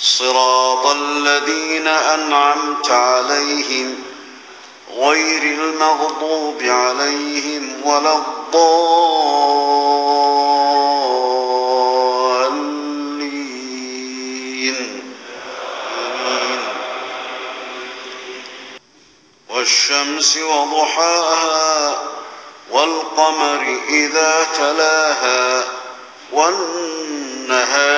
صراط الذين أنعمت عليهم غير المغضوب عليهم ولا الضالين. والشمس وضحاها والقمر إذا تلاها والنهار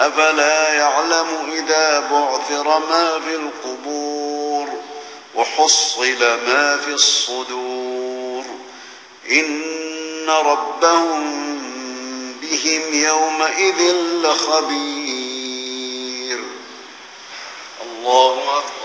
أفلا يعلم إذا بعثر ما في القبور وحصل ما في الصدور إن ربهم بهم يومئذ لخبير. الله أكبر.